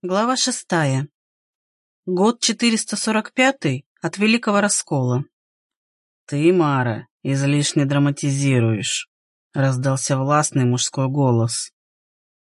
Глава шестая. Год 445 от Великого Раскола. «Ты, Мара, излишне драматизируешь», — раздался властный мужской голос.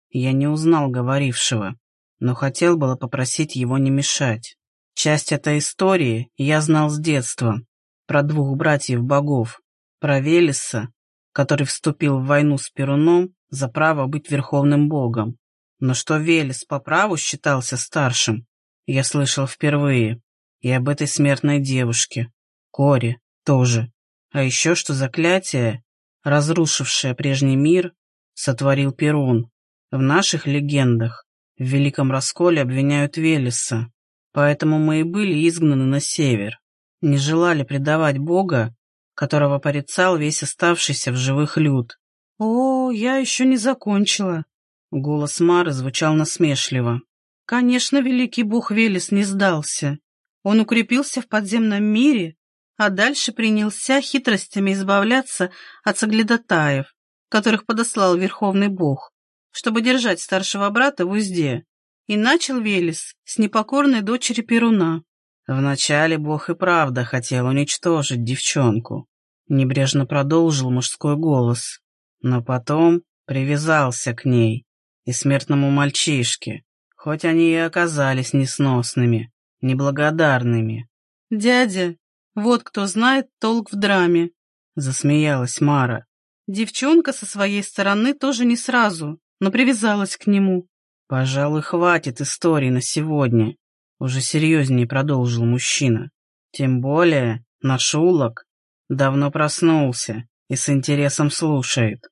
Я не узнал говорившего, но хотел было попросить его не мешать. Часть этой истории я знал с детства, про двух братьев-богов, про Велеса, который вступил в войну с Перуном за право быть верховным богом, но что Велес по праву считался старшим, я слышал впервые. И об этой смертной девушке, Коре, тоже. А еще что заклятие, разрушившее прежний мир, сотворил Перун. В наших легендах в Великом Расколе обвиняют Велеса. Поэтому мы и были изгнаны на север. Не желали предавать Бога, которого порицал весь оставшийся в живых люд. «О, я еще не закончила», Голос Мары звучал насмешливо. Конечно, великий бог Велес не сдался. Он укрепился в подземном мире, а дальше принялся хитростями избавляться от соглядатаев, которых подослал верховный бог, чтобы держать старшего брата в узде. И начал Велес с непокорной дочери Перуна. Вначале бог и правда хотел уничтожить девчонку. Небрежно продолжил мужской голос, но потом привязался к ней и смертному мальчишке, хоть они и оказались несносными, неблагодарными. «Дядя, вот кто знает толк в драме», — засмеялась Мара. Девчонка со своей стороны тоже не сразу, но привязалась к нему. «Пожалуй, хватит истории на сегодня», — уже серьезнее продолжил мужчина. «Тем более наш улок давно проснулся и с интересом слушает».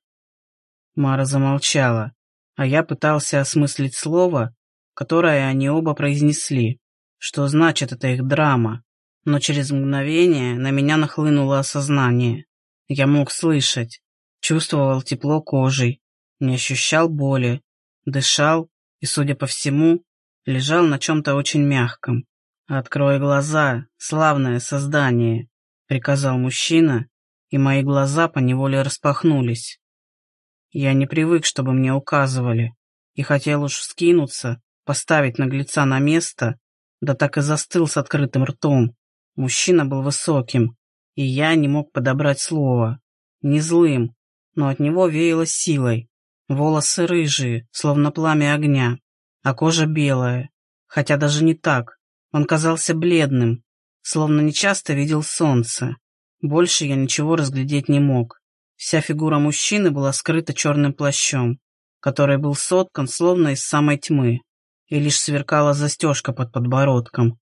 Мара замолчала, а я пытался осмыслить слово, которое они оба произнесли. Что значит эта их драма? Но через мгновение на меня нахлынуло осознание. Я мог слышать, чувствовал тепло кожей, не ощущал боли, дышал и, судя по всему, лежал на чем-то очень мягком. «Открой глаза, славное создание», — приказал мужчина, и мои глаза поневоле распахнулись. Я не привык, чтобы мне указывали, и хотел уж вскинуться, поставить наглеца на место, да так и застыл с открытым ртом. Мужчина был высоким, и я не мог подобрать слово. Не злым, но от него веяло силой. Волосы рыжие, словно пламя огня, а кожа белая. Хотя даже не так. Он казался бледным, словно нечасто видел солнце. Больше я ничего разглядеть не мог. Вся фигура мужчины была скрыта черным плащом, который был соткан словно из самой тьмы, и лишь сверкала застежка под подбородком.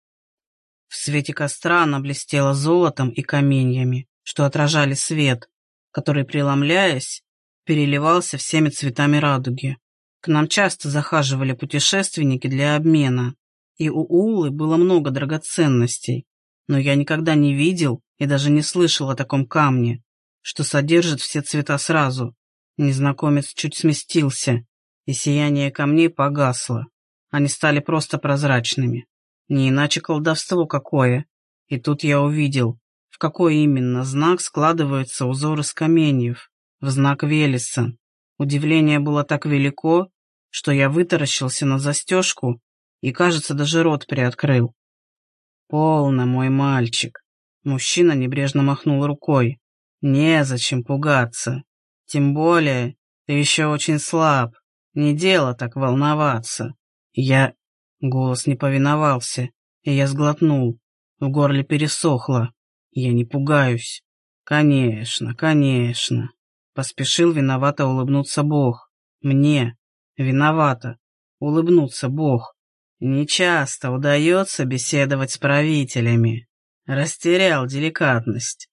В свете костра она блестела золотом и каменьями, что отражали свет, который, преломляясь, переливался всеми цветами радуги. К нам часто захаживали путешественники для обмена, и у Улы было много драгоценностей, но я никогда не видел и даже не слышал о таком камне, что содержит все цвета сразу. Незнакомец чуть сместился, и сияние камней погасло. Они стали просто прозрачными. Не иначе колдовство какое. И тут я увидел, в какой именно знак складывается узор из каменьев. В знак Велеса. Удивление было так велико, что я вытаращился на застежку и, кажется, даже рот приоткрыл. «Полно, мой мальчик!» Мужчина небрежно махнул рукой. Незачем пугаться. Тем более, ты еще очень слаб. Не дело так волноваться. Я... Голос не повиновался, и я сглотнул. В горле пересохло. Я не пугаюсь. Конечно, конечно. Поспешил виновато улыбнуться Бог. Мне. Виновато. Улыбнуться Бог. Нечасто удается беседовать с правителями. Растерял деликатность.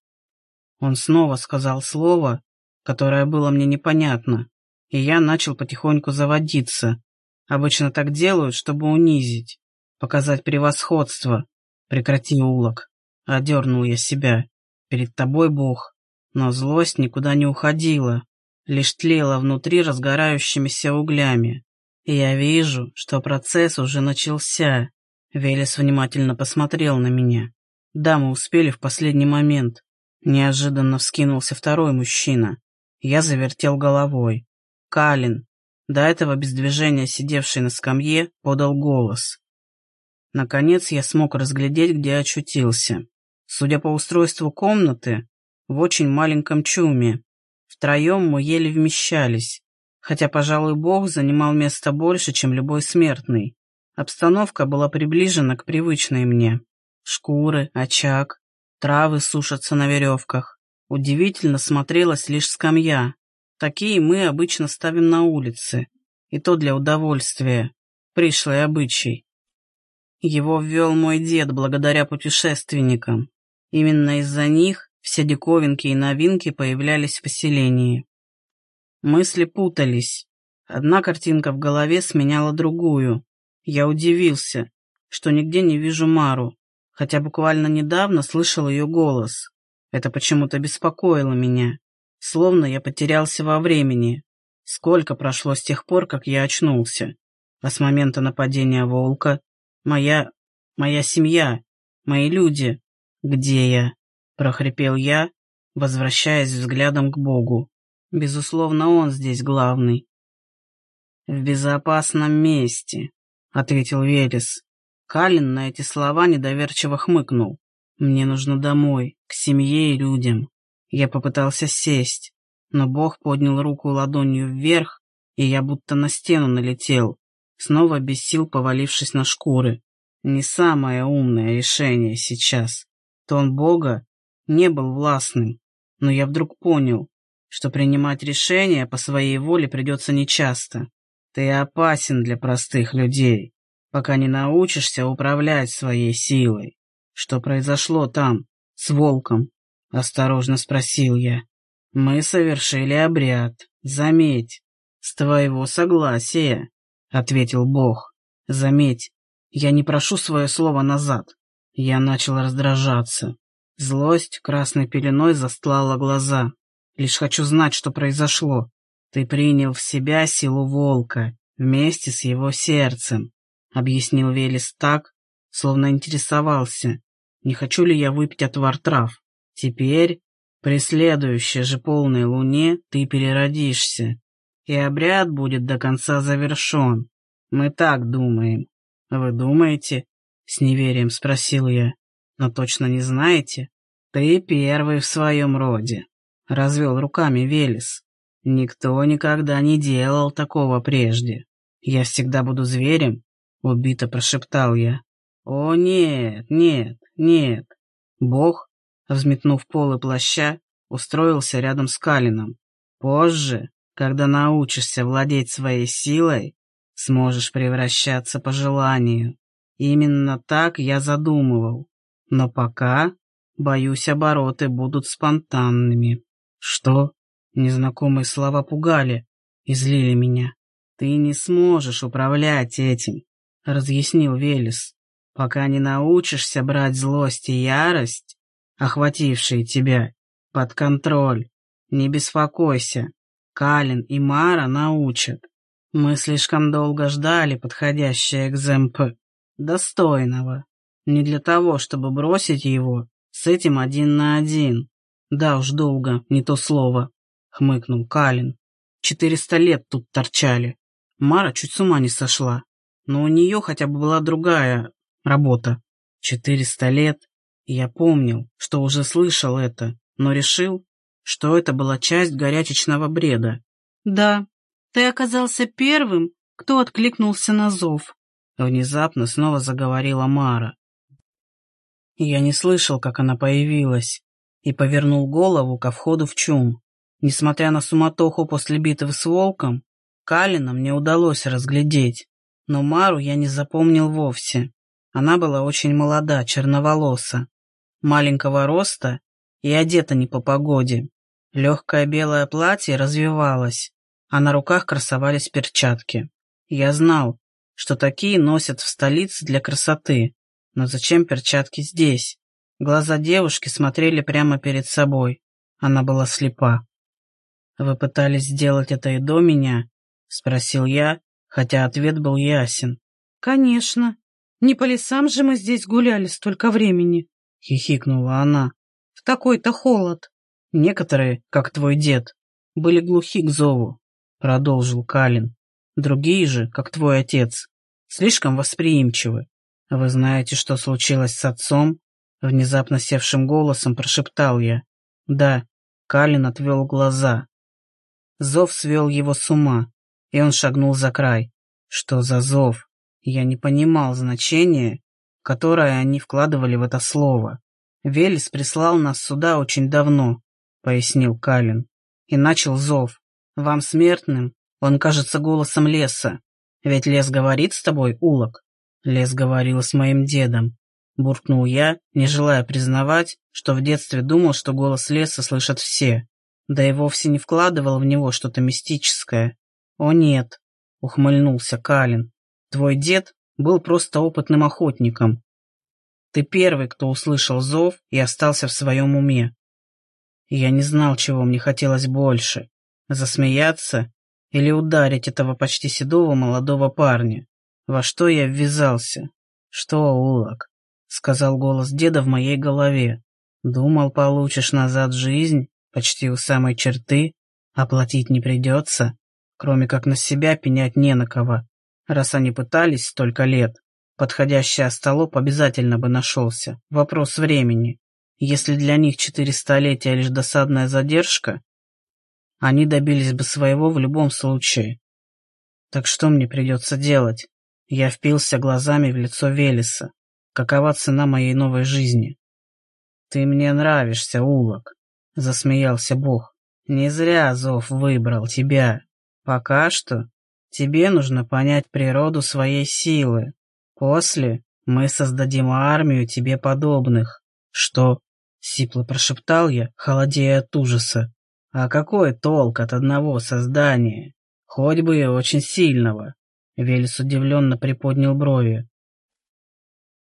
Он снова сказал слово, которое было мне непонятно, и я начал потихоньку заводиться. Обычно так делают, чтобы унизить, показать превосходство. Прекрати, улок. Одернул я себя. Перед тобой Бог. Но злость никуда не уходила, лишь тлела внутри разгорающимися углями. И я вижу, что процесс уже начался. Велес внимательно посмотрел на меня. Да, мы успели в последний момент. Неожиданно вскинулся второй мужчина. Я завертел головой. Калин. до этого без движения сидевший на скамье, подал голос. Наконец я смог разглядеть, где очутился. Судя по устройству комнаты, в очень маленьком чуме. Втроем мы еле вмещались, хотя, пожалуй, Бог занимал место больше, чем любой смертный. Обстановка была приближена к привычной мне. Шкуры, очаг, травы сушатся на веревках. Удивительно смотрелась лишь скамья. Такие мы обычно ставим на улице, и то для удовольствия. Пришлый обычай. Его ввел мой дед благодаря путешественникам. Именно из-за них все диковинки и новинки появлялись в поселении. Мысли путались. Одна картинка в голове сменяла другую. Я удивился, что нигде не вижу Мару, хотя буквально недавно слышал ее голос. Это почему-то беспокоило меня, словно я потерялся во времени. Сколько прошло с тех пор, как я очнулся? А с момента нападения волка? Моя... моя семья, мои люди. Где я? прохрипел я, возвращаясь взглядом к Богу. Безусловно, он здесь главный. В безопасном месте, — ответил Велес. Калин на эти слова недоверчиво хмыкнул. «Мне нужно домой, к семье и людям». Я попытался сесть, но Бог поднял руку ладонью вверх, и я будто на стену налетел, снова без сил повалившись на шкуры. Не самое умное решение сейчас. Тон Бога не был властным, но я вдруг понял, что принимать решения по своей воле придется нечасто. Ты опасен для простых людей, пока не научишься управлять своей силой. Что произошло там, с волком? Осторожно спросил я. Мы совершили обряд, заметь, с твоего согласия, ответил Бог. Заметь, я не прошу свое слово назад. Я начал раздражаться. Злость красной пеленой застлала глаза. Лишь хочу знать, что произошло. «Ты принял в себя силу волка вместе с его сердцем», — объяснил Велес так, словно интересовался, не хочу ли я выпить отвар трав. «Теперь, при следующей же полной луне, ты переродишься, и обряд будет до конца завершен. Мы так думаем. Вы думаете?» — с неверием спросил я. «Но точно не знаете? Ты первый в своем роде», — развел руками Велес. Никто никогда не делал такого прежде. Я всегда буду зверем, убито прошептал я. О, нет, нет, нет. Бог, взметнув полы плаща, устроился рядом с Калином. Позже, когда научишься владеть своей силой, сможешь превращаться по желанию. Именно так я задумывал. Но пока, боюсь, обороты будут спонтанными. Что? Незнакомые слова пугали и злили меня. «Ты не сможешь управлять этим», — разъяснил Велес, «пока не научишься брать злость и ярость, охватившие тебя, под контроль. Не беспокойся, Калин и Мара научат. Мы слишком долго ждали подходящее экземп... достойного. Не для того, чтобы бросить его с этим один на один. Да уж долго, не то слово хмыкнул Калин. «Четыреста лет тут торчали. Мара чуть с ума не сошла. Но у нее хотя бы была другая работа. Четыреста лет. я помнил, что уже слышал это, но решил, что это была часть горячечного бреда. «Да, ты оказался первым, кто откликнулся на зов», — внезапно снова заговорила Мара. Я не слышал, как она появилась, и повернул голову ко входу в чум. Несмотря на суматоху после битвы с волком, Калина мне удалось разглядеть, но Мару я не запомнил вовсе. Она была очень молода, черноволоса, маленького роста и одета не по погоде. Легкое белое платье развивалось, а на руках красовались перчатки. Я знал, что такие носят в столице для красоты, но зачем перчатки здесь? Глаза девушки смотрели прямо перед собой. Она была слепа. «Вы пытались сделать это и до меня?» — спросил я, хотя ответ был ясен. «Конечно. Не по лесам же мы здесь гуляли столько времени», — хихикнула она. «В такой-то холод». «Некоторые, как твой дед, были глухи к зову», — продолжил Калин. Другие же, как твой отец, слишком восприимчивы. Вы знаете, что случилось с отцом? Внезапно севшим голосом прошептал я. Да, Калин отвел глаза. Зов свел его с ума, и он шагнул за край. Что за зов? Я не понимал значения, которое они вкладывали в это слово. Велес прислал нас сюда очень давно, пояснил Калин, и начал зов. Вам, смертным, он кажется голосом леса. Ведь лес говорит с тобой, улок. Лес говорил с моим дедом. Буркнул я, не желая признавать, что в детстве думал, что голос леса слышат все. Да и вовсе не вкладывал в него что-то мистическое. «О нет», — ухмыльнулся Калин, — «твой дед был просто опытным охотником. Ты первый, кто услышал зов и остался в своем уме. я не знал, чего мне хотелось больше — засмеяться или ударить этого почти седого молодого парня. Во что я ввязался? Что, Улок? — сказал голос деда в моей голове. «Думал, получишь назад жизнь, почти у самой черты, оплатить не придется, кроме как на себя пенять не на кого. Раз они пытались столько лет, подходящий остолоп обязательно бы нашелся. Вопрос времени. Если для них четыре столетия лишь досадная задержка, они добились бы своего в любом случае. Так что мне придется делать? Я впился глазами в лицо Велеса. Какова цена моей новой жизни? Ты мне нравишься, Улок, засмеялся Бог. Не зря Зов выбрал тебя. Пока что тебе нужно понять природу своей силы. После мы создадим армию тебе подобных. Что? Сипло прошептал я, холодея от ужаса. А какой толк от одного создания? Хоть бы и очень сильного. Велес удивленно приподнял брови.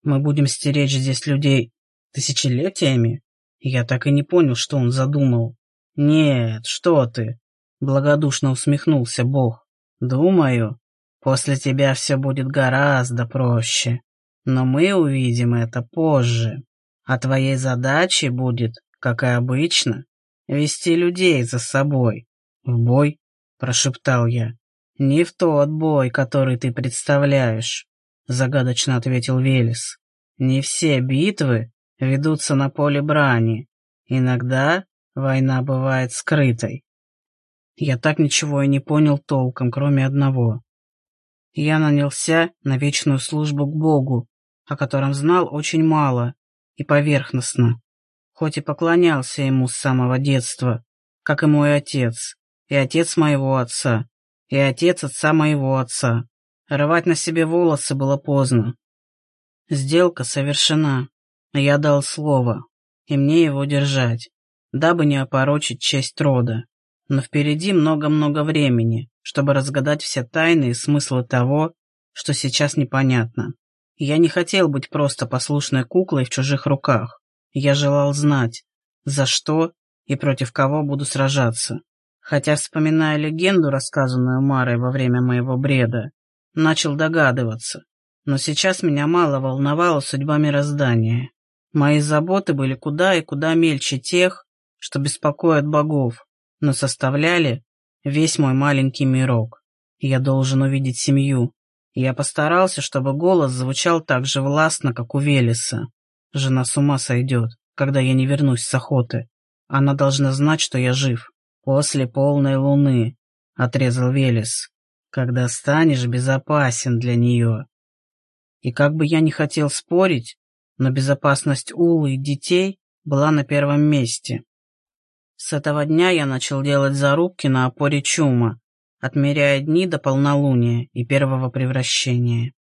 Мы будем стеречь здесь людей тысячелетиями? Я так и не понял, что он задумал. Нет, что ты, благодушно усмехнулся Бог. Думаю, после тебя все будет гораздо проще. Но мы увидим это позже. А твоей задачей будет, как и обычно, вести людей за собой. В бой, прошептал я. Не в тот бой, который ты представляешь загадочно ответил Велес. Не все битвы ведутся на поле брани. Иногда война бывает скрытой. Я так ничего и не понял толком, кроме одного. Я нанялся на вечную службу к Богу, о котором знал очень мало и поверхностно, хоть и поклонялся ему с самого детства, как и мой отец, и отец моего отца, и отец отца моего отца. Рвать на себе волосы было поздно. Сделка совершена. Я дал слово, и мне его держать, дабы не опорочить честь рода. Но впереди много-много времени, чтобы разгадать все тайны и смыслы того, что сейчас непонятно. Я не хотел быть просто послушной куклой в чужих руках. Я желал знать, за что и против кого буду сражаться. Хотя, вспоминая легенду, рассказанную Марой во время моего бреда, начал догадываться. Но сейчас меня мало волновала судьба мироздания. Мои заботы были куда и куда мельче тех, что беспокоят богов, но составляли весь мой маленький мирок. Я должен увидеть семью. Я постарался, чтобы голос звучал так же властно, как у Велеса. Жена с ума сойдет, когда я не вернусь с охоты. Она должна знать, что я жив. После полной луны, — отрезал Велес когда станешь безопасен для нее. И как бы я не хотел спорить, но безопасность Улы и детей была на первом месте. С этого дня я начал делать зарубки на опоре чума, отмеряя дни до полнолуния и первого превращения.